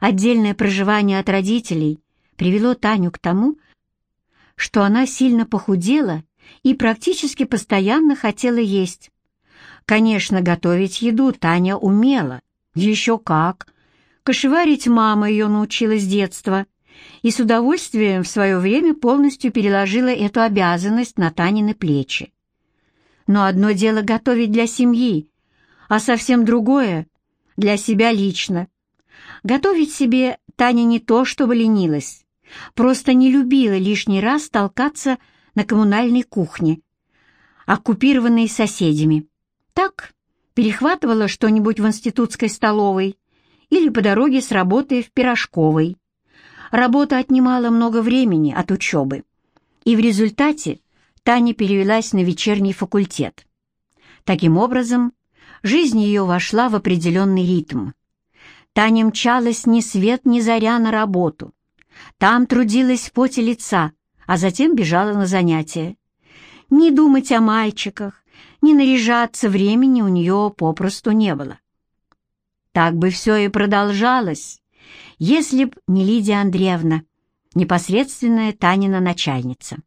Отдельное проживание от родителей привело Таню к тому, что она сильно похудела и практически постоянно хотела есть. Конечно, готовить еду Таня умела. Еще как. Кошеварить мама ее научила с детства и с удовольствием в свое время полностью переложила эту обязанность на Танины плечи. Но одно дело готовить для семьи, а совсем другое — для себя лично. Готовить себе Таня не то чтобы ленилась, просто не любила лишний раз толкаться на коммунальной кухне, оккупированной соседями. Так, перехватывала что-нибудь в институтской столовой или по дороге с работы в пирожковой. Работа отнимала много времени от учебы, и в результате Таня перевелась на вечерний факультет. Таким образом, жизнь ее вошла в определенный ритм. Таня мчалась ни свет ни заря на работу. Там трудилась в поте лица, а затем бежала на занятия. Не думать о мальчиках, не наряжаться времени у нее попросту не было. Так бы все и продолжалось, если б не Лидия Андреевна, непосредственная Танина начальница.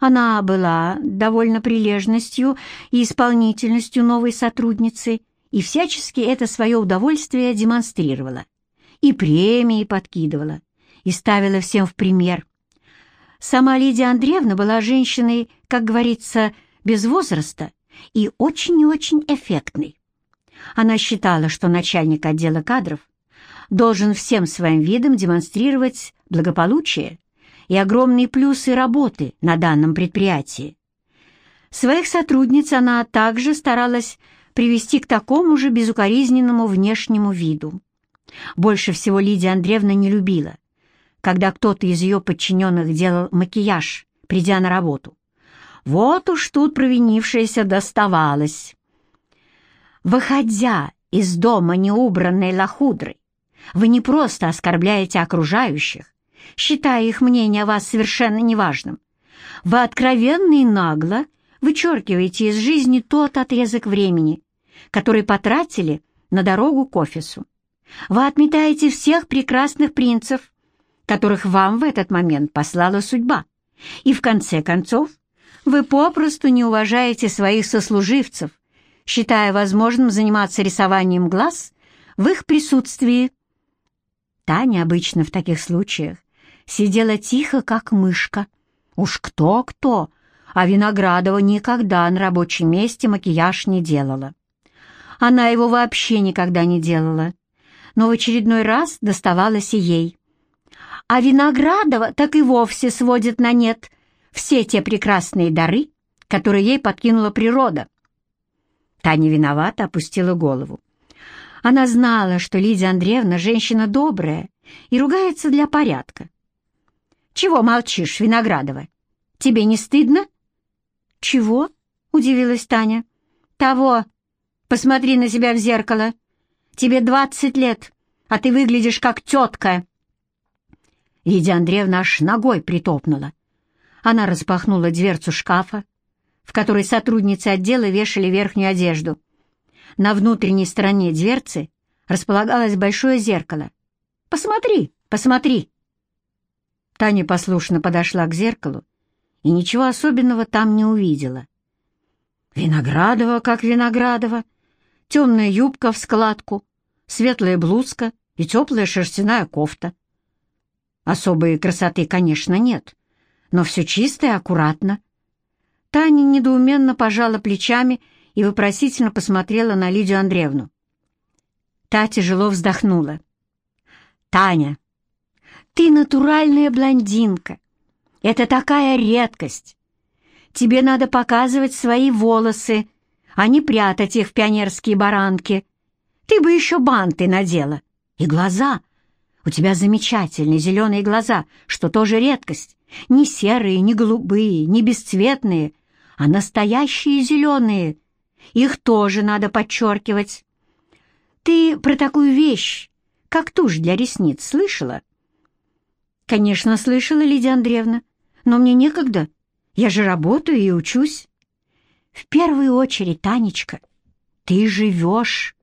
Она была довольно прилежностью и исполнительностью новой сотрудницы и всячески это свое удовольствие демонстрировала. И премии подкидывала, и ставила всем в пример. Сама Лидия Андреевна была женщиной, как говорится, без возраста и очень и очень эффектной. Она считала, что начальник отдела кадров должен всем своим видом демонстрировать благополучие и огромные плюсы работы на данном предприятии. Своих сотрудниц она также старалась привести к такому же безукоризненному внешнему виду. Больше всего Лидия Андреевна не любила, когда кто-то из ее подчиненных делал макияж, придя на работу. Вот уж тут провинившаяся доставалась. Выходя из дома неубранной лохудрой, вы не просто оскорбляете окружающих, считая их мнение о вас совершенно неважным. Вы откровенно и нагло вычеркиваете из жизни тот отрезок времени, который потратили на дорогу к офису. Вы отметаете всех прекрасных принцев, которых вам в этот момент послала судьба. И в конце концов, вы попросту не уважаете своих сослуживцев, считая возможным заниматься рисованием глаз в их присутствии. Таня обычно в таких случаях сидела тихо, как мышка. Уж кто-кто, а Виноградова никогда на рабочем месте макияж не делала. Она его вообще никогда не делала, но в очередной раз доставалась и ей. А Виноградова так и вовсе сводит на нет все те прекрасные дары, которые ей подкинула природа. Таня виновата опустила голову. Она знала, что Лидия Андреевна женщина добрая и ругается для порядка. «Чего молчишь, Виноградова? Тебе не стыдно?» «Чего?» — удивилась Таня. «Того. Посмотри на себя в зеркало. Тебе двадцать лет, а ты выглядишь как тетка». Лидия Андреевна аж ногой притопнула. Она распахнула дверцу шкафа, в которой сотрудницы отдела вешали верхнюю одежду. На внутренней стороне дверцы располагалось большое зеркало. «Посмотри, посмотри!» Таня послушно подошла к зеркалу и ничего особенного там не увидела. Виноградова, как Виноградова, темная юбка в складку, светлая блузка и теплая шерстяная кофта. Особой красоты, конечно, нет, но все чисто и аккуратно. Таня недоуменно пожала плечами и вопросительно посмотрела на Лидию Андреевну. Та тяжело вздохнула. «Таня, ты натуральная блондинка. Это такая редкость. Тебе надо показывать свои волосы, а не прятать их в пионерские баранки. Ты бы еще банты надела. И глаза. У тебя замечательные зеленые глаза, что тоже редкость. Не серые, не голубые, не бесцветные, а настоящие зеленые. Их тоже надо подчеркивать. Ты про такую вещь, как тушь для ресниц, слышала? Конечно, слышала, Лидия Андреевна, но мне некогда. Я же работаю и учусь. В первую очередь, Танечка, ты живешь.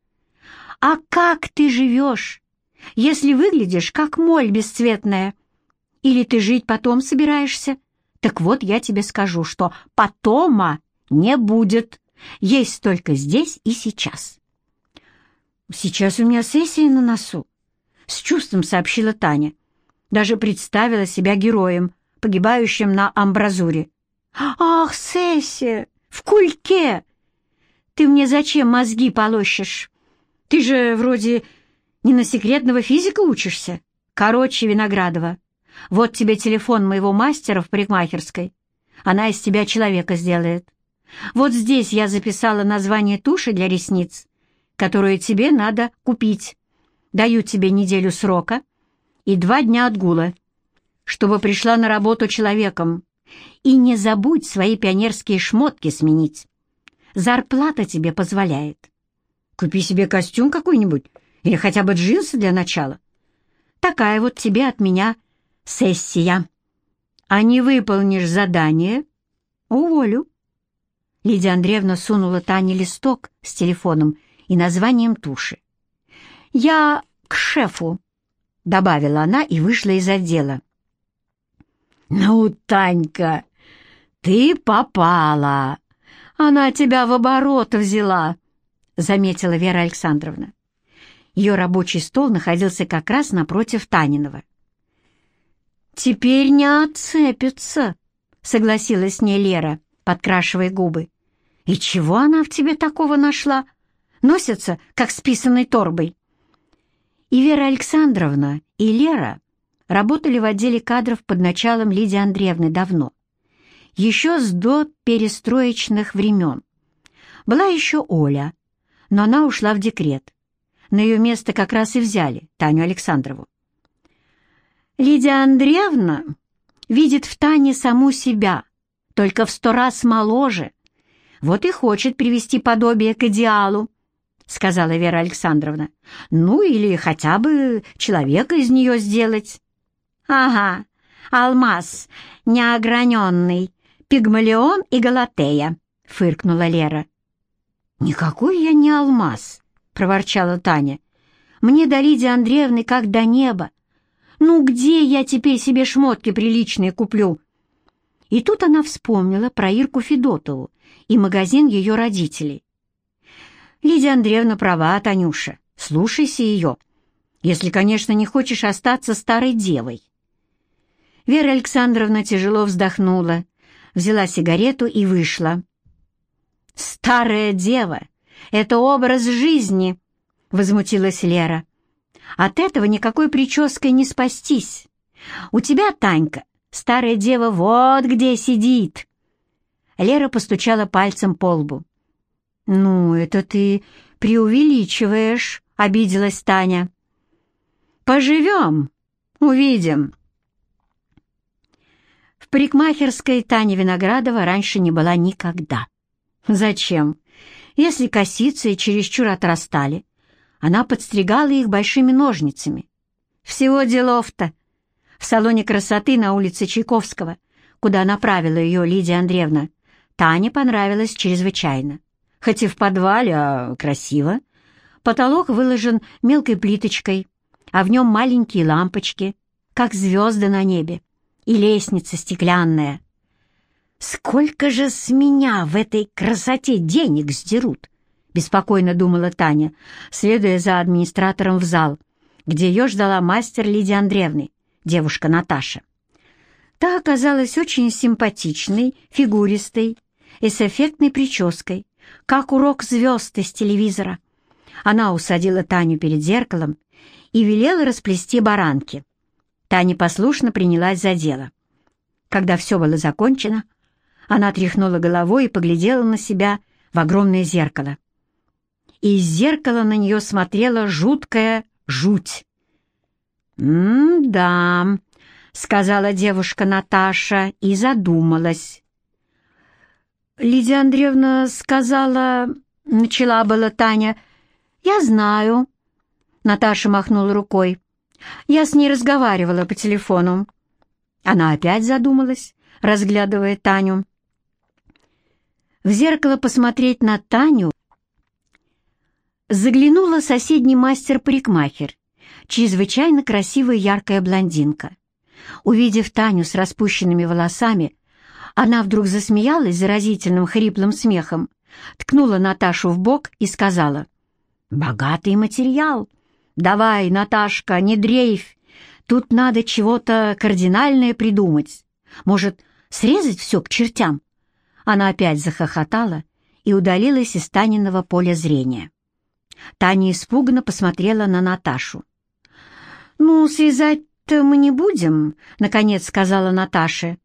А как ты живешь? если выглядишь как моль бесцветная? Или ты жить потом собираешься? Так вот, я тебе скажу, что потома не будет. Есть только здесь и сейчас. Сейчас у меня сессия на носу. С чувством сообщила Таня. Даже представила себя героем, погибающим на амбразуре. «Ах, сессия! В кульке! Ты мне зачем мозги полощешь? Ты же вроде не на секретного физика учишься? Короче, Виноградова, вот тебе телефон моего мастера в парикмахерской. Она из тебя человека сделает. Вот здесь я записала название туши для ресниц, которую тебе надо купить. Даю тебе неделю срока и два дня отгула, чтобы пришла на работу человеком. И не забудь свои пионерские шмотки сменить. Зарплата тебе позволяет. Купи себе костюм какой-нибудь или хотя бы джинсы для начала. Такая вот тебе от меня сессия. А не выполнишь задание — уволю. Лидия Андреевна сунула Тане листок с телефоном и названием туши. «Я к шефу», — добавила она и вышла из отдела. «Ну, Танька, ты попала! Она тебя в оборот взяла», — заметила Вера Александровна. Ее рабочий стол находился как раз напротив Таниного. «Теперь не отцепится», — согласилась с ней Лера, подкрашивая губы. «И чего она в тебе такого нашла? Носится, как с писаной торбой». И Вера Александровна, и Лера работали в отделе кадров под началом Лидии Андреевны давно, еще с до перестроечных времен. Была еще Оля, но она ушла в декрет. На ее место как раз и взяли Таню Александрову. Лидия Андреевна видит в Тане саму себя, только в сто раз моложе. Вот и хочет привести подобие к идеалу, сказала Вера Александровна. Ну, или хотя бы человека из нее сделать. Ага, алмаз, неограненный, пигмалион и галатея, фыркнула Лера. Никакой я не алмаз, проворчала Таня. Мне до Лидии Андреевны как до неба. Ну где я теперь себе шмотки приличные куплю?» И тут она вспомнила про Ирку Федотову и магазин ее родителей. «Лидия Андреевна права, Танюша, слушайся ее, если, конечно, не хочешь остаться старой девой». Вера Александровна тяжело вздохнула, взяла сигарету и вышла. «Старая дева — это образ жизни!» — возмутилась Лера. От этого никакой прической не спастись. У тебя, Танька, старая дева вот где сидит. Лера постучала пальцем по лбу. «Ну, это ты преувеличиваешь», — обиделась Таня. «Поживем, увидим». В парикмахерской Таня Виноградова раньше не была никогда. Зачем? Если косицы чересчур отрастали, она подстригала их большими ножницами. Всего делов-то. В салоне красоты на улице Чайковского, куда направила ее Лидия Андреевна, Тане понравилось чрезвычайно. Хоть и в подвале, а красиво. Потолок выложен мелкой плиточкой, а в нем маленькие лампочки, как звезды на небе, и лестница стеклянная. Сколько же с меня в этой красоте денег сдерут? беспокойно думала Таня, следуя за администратором в зал, где ее ждала мастер Лидии Андреевны, девушка Наташа. Та оказалась очень симпатичной, фигуристой и с эффектной прической, как урок звезд из телевизора. Она усадила Таню перед зеркалом и велела расплести баранки. Таня послушно принялась за дело. Когда все было закончено, она тряхнула головой и поглядела на себя в огромное зеркало и из зеркала на нее смотрела жуткая жуть. «М-да», — сказала девушка Наташа и задумалась. «Лидия Андреевна сказала...» — начала была Таня. «Я знаю». Наташа махнула рукой. «Я с ней разговаривала по телефону». Она опять задумалась, разглядывая Таню. В зеркало посмотреть на Таню заглянула соседний мастер-парикмахер чрезвычайно красивая яркая блондинка. Увидев Таню с распущенными волосами, она вдруг засмеялась заразительным хриплым смехом, ткнула Наташу в бок и сказала, «Богатый материал. Давай, Наташка, не дрейфь. Тут надо чего-то кардинальное придумать. Может, срезать все к чертям?» Она опять захохотала и удалилась из Таниного поля зрения. Таня испуганно посмотрела на Наташу. «Ну, связать-то мы не будем», — наконец сказала Наташа.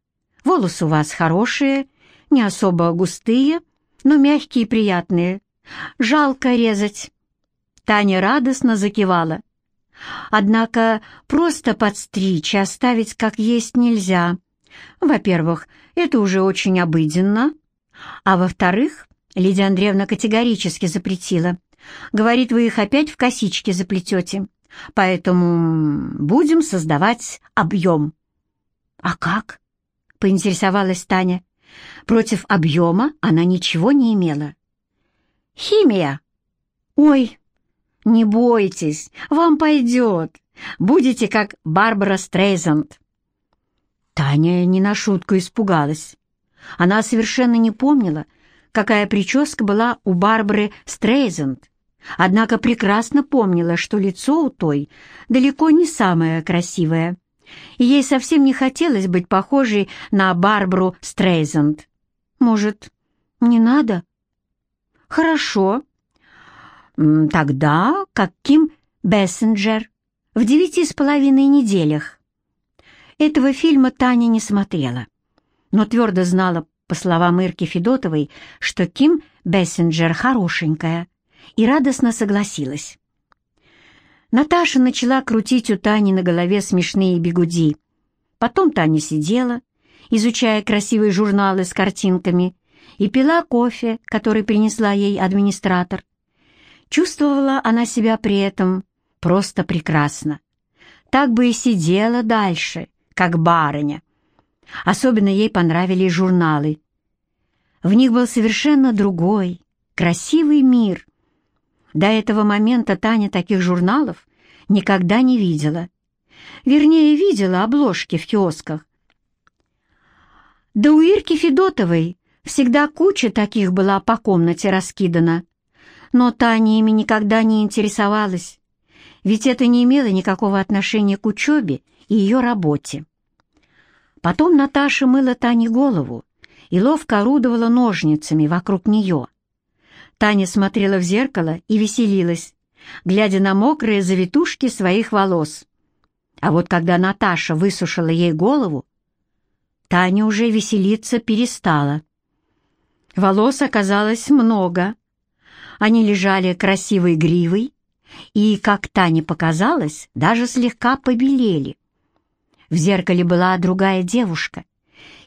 «Волосы у вас хорошие, не особо густые, но мягкие и приятные. Жалко резать». Таня радостно закивала. «Однако просто подстричь и оставить как есть нельзя. Во-первых, это уже очень обыденно. А во-вторых, Лидия Андреевна категорически запретила. Говорит, вы их опять в косички заплетете. Поэтому будем создавать объем». «А как?» — поинтересовалась Таня. Против объема она ничего не имела. «Химия!» «Ой, не бойтесь, вам пойдет. Будете как Барбара Стрейзанд». Таня не на шутку испугалась. Она совершенно не помнила, какая прическа была у Барбары Стрейзанд, однако прекрасно помнила, что лицо у той далеко не самое красивое, и ей совсем не хотелось быть похожей на Барбару Стрейзанд. «Может, не надо?» «Хорошо. Тогда каким Бессенджер в девяти с половиной неделях?» Этого фильма Таня не смотрела, но твердо знала, по словам Ирки Федотовой, что Ким Бессенджер хорошенькая, и радостно согласилась. Наташа начала крутить у Тани на голове смешные бегуди. Потом Таня сидела, изучая красивые журналы с картинками, и пила кофе, который принесла ей администратор. Чувствовала она себя при этом просто прекрасно. Так бы и сидела дальше, как барыня. Особенно ей понравились журналы. В них был совершенно другой, красивый мир. До этого момента Таня таких журналов никогда не видела. Вернее, видела обложки в киосках. Да у Ирки Федотовой всегда куча таких была по комнате раскидана. Но Таня ими никогда не интересовалась, ведь это не имело никакого отношения к учебе и ее работе. Потом Наташа мыла Тане голову и ловко орудовала ножницами вокруг нее. Таня смотрела в зеркало и веселилась, глядя на мокрые завитушки своих волос. А вот когда Наташа высушила ей голову, Таня уже веселиться перестала. Волос оказалось много. Они лежали красивой гривой и, как Тане показалось, даже слегка побелели. В зеркале была другая девушка,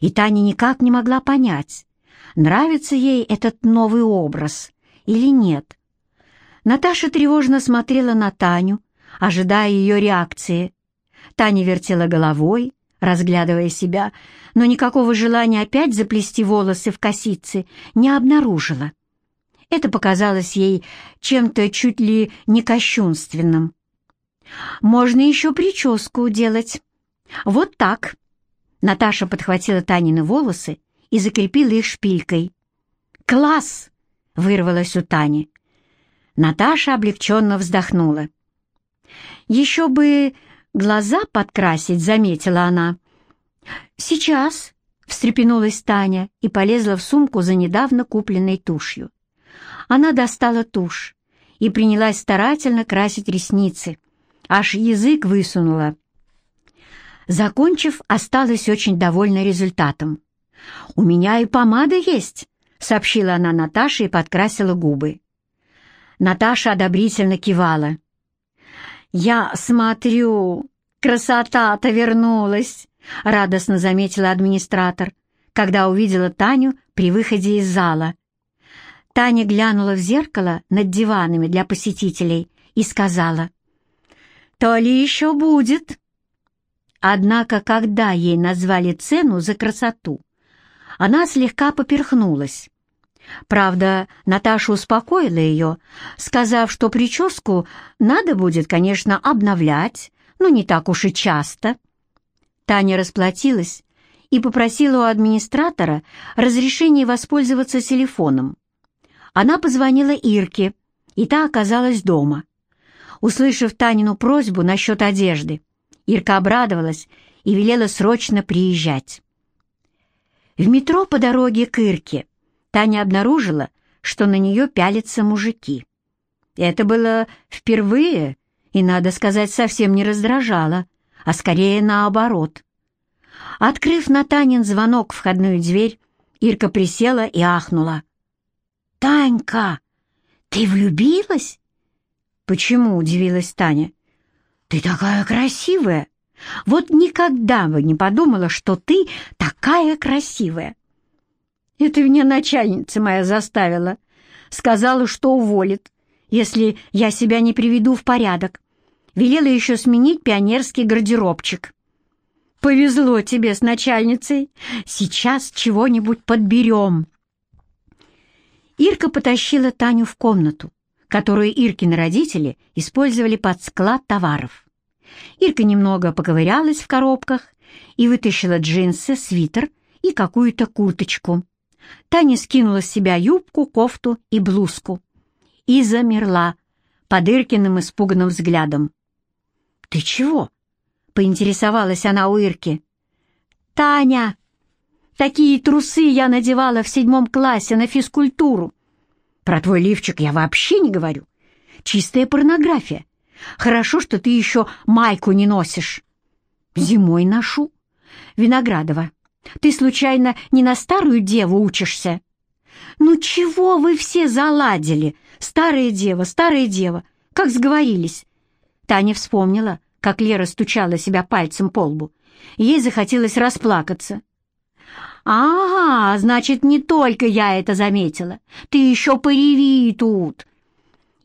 и Таня никак не могла понять, нравится ей этот новый образ или нет. Наташа тревожно смотрела на Таню, ожидая ее реакции. Таня вертела головой, разглядывая себя, но никакого желания опять заплести волосы в косицы не обнаружила. Это показалось ей чем-то чуть ли не кощунственным. «Можно еще прическу делать», «Вот так!» Наташа подхватила Танины волосы и закрепила их шпилькой. «Класс!» — вырвалось у Тани. Наташа облегченно вздохнула. «Еще бы глаза подкрасить», — заметила она. «Сейчас», — встрепенулась Таня и полезла в сумку за недавно купленной тушью. Она достала тушь и принялась старательно красить ресницы, аж язык высунула. Закончив, осталась очень довольна результатом. «У меня и помада есть», — сообщила она Наташе и подкрасила губы. Наташа одобрительно кивала. «Я смотрю, красота-то вернулась», — радостно заметила администратор, когда увидела Таню при выходе из зала. Таня глянула в зеркало над диванами для посетителей и сказала, «То ли еще будет». Однако, когда ей назвали цену за красоту, она слегка поперхнулась. Правда, Наташа успокоила ее, сказав, что прическу надо будет, конечно, обновлять, но не так уж и часто. Таня расплатилась и попросила у администратора разрешения воспользоваться телефоном. Она позвонила Ирке, и та оказалась дома. Услышав Танину просьбу насчет одежды, Ирка обрадовалась и велела срочно приезжать. В метро по дороге к Ирке Таня обнаружила, что на нее пялятся мужики. Это было впервые и, надо сказать, совсем не раздражало, а скорее наоборот. Открыв на Танин звонок входную дверь, Ирка присела и ахнула. «Танька, ты влюбилась?» «Почему?» — удивилась Таня. «Ты такая красивая! Вот никогда бы не подумала, что ты такая красивая!» Это меня начальница моя заставила. Сказала, что уволит, если я себя не приведу в порядок. Велела еще сменить пионерский гардеробчик. Повезло тебе с начальницей. Сейчас чего-нибудь подберем. Ирка потащила Таню в комнату, которую Иркины родители использовали под склад товаров. Ирка немного поковырялась в коробках и вытащила джинсы, свитер и какую-то курточку. Таня скинула с себя юбку, кофту и блузку и замерла под Иркиным испуганным взглядом. «Ты чего?» — поинтересовалась она у Ирки. «Таня, такие трусы я надевала в седьмом классе на физкультуру. Про твой лифчик я вообще не говорю. Чистая порнография. Хорошо, что ты еще майку не носишь». «Зимой ношу. Виноградова, ты, случайно, не на старую деву учишься? Ну чего вы все заладили? Старая дева, старая дева, как сговорились. Таня вспомнила, как Лера стучала себя пальцем по лбу. Ей захотелось расплакаться. «Ага, значит, не только я это заметила. Ты еще пореви тут!»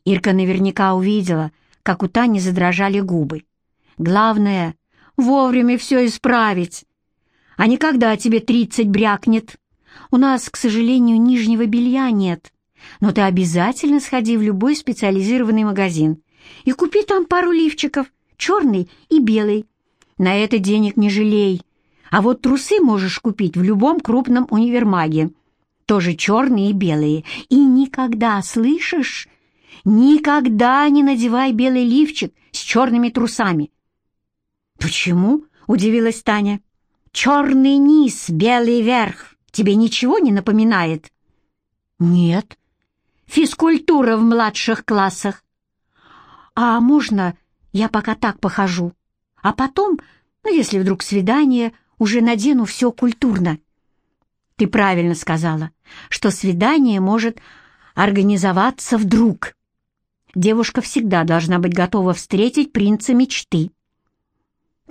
Ирка наверняка увидела, как у Тани задрожали губы. «Главное — вовремя все исправить а не когда тебе тридцать брякнет. У нас, к сожалению, нижнего белья нет, но ты обязательно сходи в любой специализированный магазин и купи там пару лифчиков, черный и белый. На это денег не жалей. А вот трусы можешь купить в любом крупном универмаге. Тоже черные и белые. И никогда, слышишь, никогда не надевай белый лифчик с черными трусами. «Почему?» — удивилась Таня. Черный низ, белый верх. Тебе ничего не напоминает? Нет. Физкультура в младших классах. А можно я пока так похожу? А потом, ну, если вдруг свидание, уже надену все культурно. Ты правильно сказала, что свидание может организоваться вдруг. Девушка всегда должна быть готова встретить принца мечты.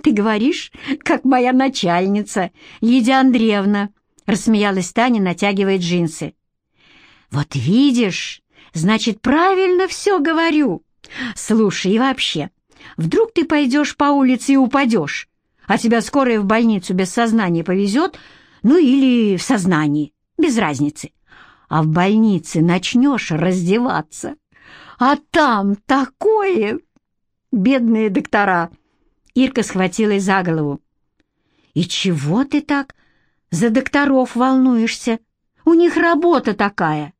«Ты говоришь, как моя начальница, Лидия Андреевна», — рассмеялась Таня, натягивая джинсы. «Вот видишь, значит, правильно все говорю. Слушай, и вообще, вдруг ты пойдешь по улице и упадешь, а тебя скорая в больницу без сознания повезет, ну или в сознании, без разницы. А в больнице начнешь раздеваться, а там такое... Бедные доктора!» Ирка схватилась за голову. «И чего ты так за докторов волнуешься? У них работа такая!»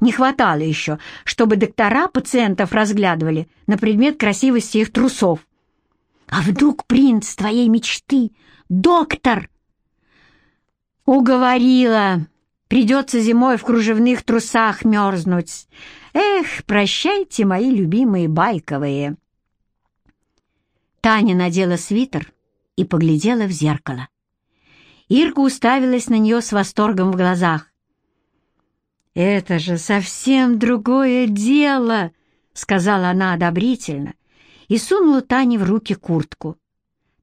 Не хватало еще, чтобы доктора пациентов разглядывали на предмет красивости их трусов. «А вдруг принц твоей мечты — доктор?» «Уговорила. Придется зимой в кружевных трусах мерзнуть. Эх, прощайте, мои любимые байковые!» Таня надела свитер и поглядела в зеркало. Ирка уставилась на нее с восторгом в глазах. «Это же совсем другое дело!» — сказала она одобрительно и сунула Тане в руки куртку.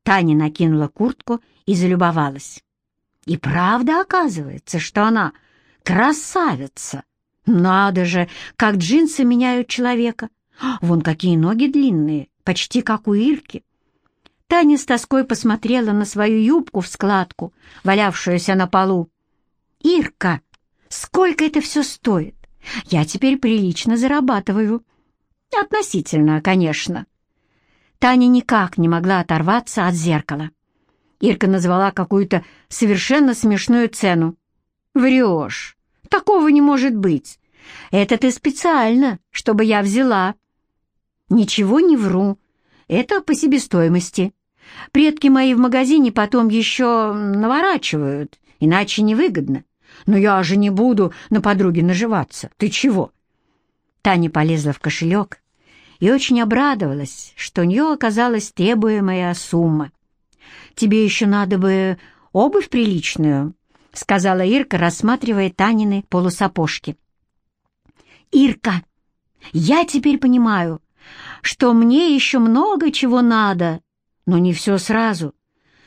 Таня накинула куртку и залюбовалась. И правда оказывается, что она красавица. Надо же, как джинсы меняют человека. Вон какие ноги длинные, почти как у Ирки. Таня с тоской посмотрела на свою юбку в складку, валявшуюся на полу. «Ирка, Сколько это все стоит? Я теперь прилично зарабатываю. Относительно, конечно. Таня никак не могла оторваться от зеркала. Ирка назвала какую-то совершенно смешную цену. «Врешь. Такого не может быть. Это ты специально, чтобы я взяла». «Ничего не вру. Это по себестоимости. Предки мои в магазине потом еще наворачивают, иначе невыгодно. Но я же не буду на подруге наживаться. Ты чего?» Таня полезла в кошелек и очень обрадовалась, что у нее оказалась требуемая сумма. «Тебе еще надо бы обувь приличную», — сказала Ирка, рассматривая Танины полусапожки. «Ирка, я теперь понимаю, что мне еще много чего надо, но не все сразу.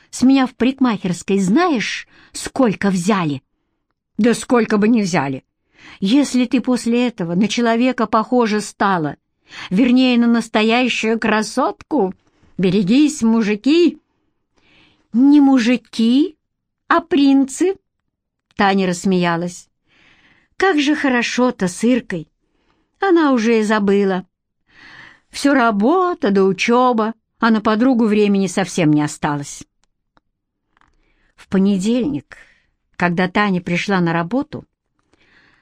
С меня в парикмахерской знаешь, сколько взяли?» «Да сколько бы не взяли! Если ты после этого на человека похожа стала, вернее, на настоящую красотку, берегись, мужики!» «Не мужики, а принцы!» Таня рассмеялась. «Как же хорошо-то с Иркой! Она уже и забыла. Все работа да учеба, а на подругу времени совсем не осталось». В понедельник, когда Таня пришла на работу,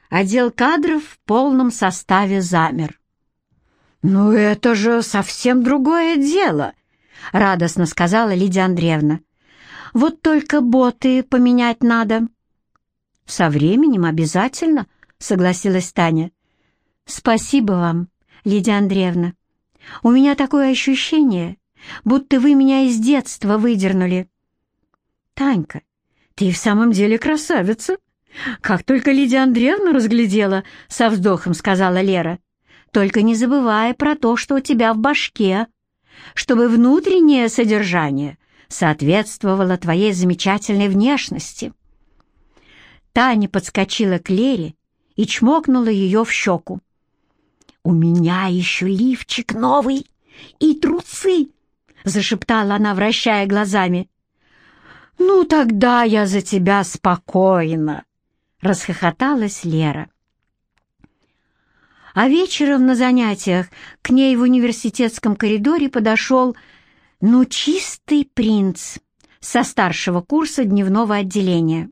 отдел кадров в полном составе замер. «Ну это же совсем другое дело!» — радостно сказала Лидия Андреевна. Вот только боты поменять надо». «Со временем обязательно», — согласилась Таня. «Спасибо вам, Лидия Андреевна. У меня такое ощущение, будто вы меня из детства выдернули». «Танька, ты в самом деле красавица!» «Как только Лидия Андреевна разглядела», — со вздохом сказала Лера. «Только не забывай про то, что у тебя в башке, чтобы внутреннее содержание соответствовала твоей замечательной внешности». Таня подскочила к Лере и чмокнула ее в щеку. «У меня еще лифчик новый и трусы!» — зашептала она, вращая глазами. «Ну, тогда я за тебя спокойно!» — расхохоталась Лера. А вечером на занятиях к ней в университетском коридоре подошел ну, чистый принц со старшего курса дневного отделения.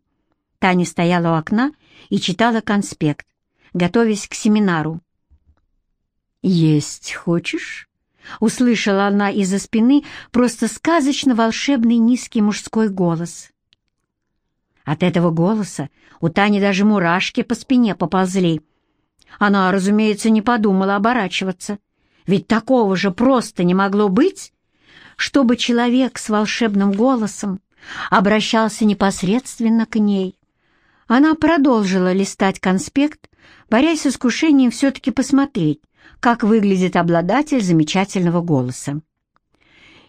Таня стояла у окна и читала конспект, готовясь к семинару. «Есть хочешь?» — услышала она из-за спины просто сказочно-волшебный низкий мужской голос. От этого голоса у Тани даже мурашки по спине поползли. Она, разумеется, не подумала оборачиваться, ведь такого же просто не могло быть, чтобы человек с волшебным голосом обращался непосредственно к ней. Она продолжила листать конспект, борясь с искушением все-таки посмотреть, как выглядит обладатель замечательного голоса.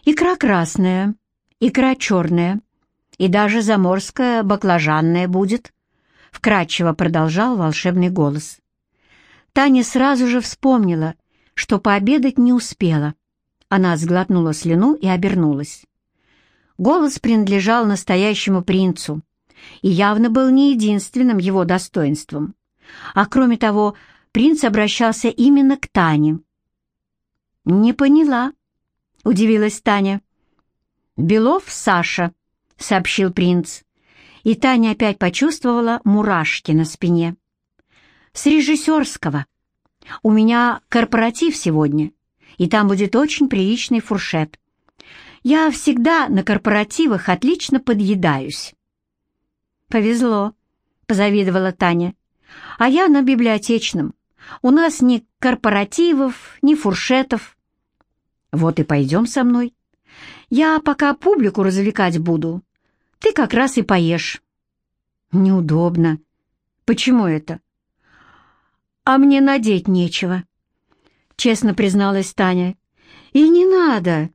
Икра красная, икра черная и даже заморская баклажанная будет, вкратчиво продолжал волшебный голос. Таня сразу же вспомнила, что пообедать не успела. Она сглотнула слюну и обернулась. Голос принадлежал настоящему принцу и явно был не единственным его достоинством. А кроме того, принц обращался именно к Тане. «Не поняла», — удивилась Таня. «Белов Саша», — сообщил принц, и Таня опять почувствовала мурашки на спине. «С режиссерского. У меня корпоратив сегодня и там будет очень приличный фуршет. Я всегда на корпоративах отлично подъедаюсь». «Повезло», — позавидовала Таня. «А я на библиотечном. У нас ни корпоративов, ни фуршетов». «Вот и пойдем со мной. Я пока публику развлекать буду. Ты как раз и поешь». «Неудобно. Почему это?» «А мне надеть нечего» честно призналась Таня. «И не надо.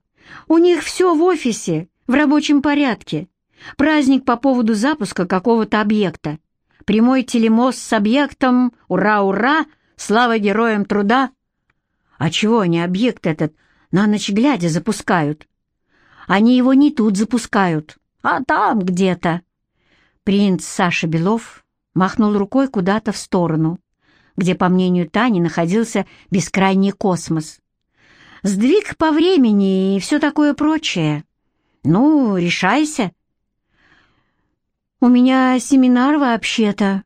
У них все в офисе, в рабочем порядке. Праздник по поводу запуска какого-то объекта. Прямой телемост с объектом. Ура-ура! Слава героям труда!» «А чего они объект этот на ночь глядя запускают?» «Они его не тут запускают, а там где-то». Принц Саша Белов махнул рукой куда-то в сторону, где, по мнению Тани, находился бескрайний космос. «Сдвиг по времени и все такое прочее. Ну, решайся». «У меня семинар вообще-то».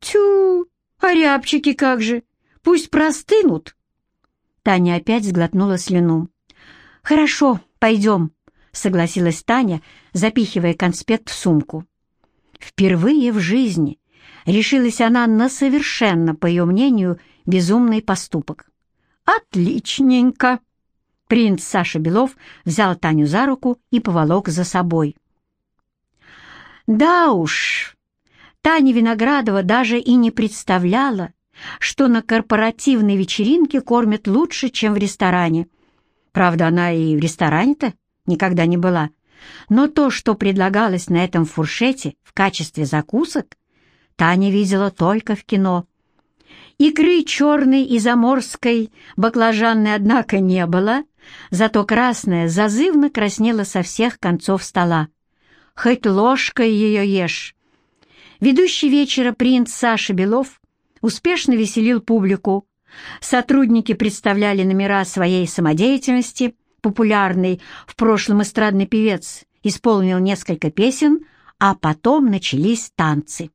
«Тю, а рябчики как же? Пусть простынут». Таня опять сглотнула слюну. «Хорошо, пойдем», — согласилась Таня, запихивая конспект в сумку. Впервые в жизни решилась она на совершенно, по ее мнению, безумный поступок. «Отличненько!» Принц Саша Белов взял Таню за руку и поволок за собой. Да уж, Таня Виноградова даже и не представляла, что на корпоративной вечеринке кормят лучше, чем в ресторане. Правда, она и в ресторане-то никогда не была. Но то, что предлагалось на этом фуршете в качестве закусок, Таня видела только в кино. Икры черной и заморской баклажанной, однако, не было, зато красная зазывно краснела со всех концов стола. Хоть ложкой ее ешь. Ведущий вечера принц Саша Белов успешно веселил публику. Сотрудники представляли номера своей самодеятельности, популярный в прошлом эстрадный певец исполнил несколько песен, а потом начались танцы.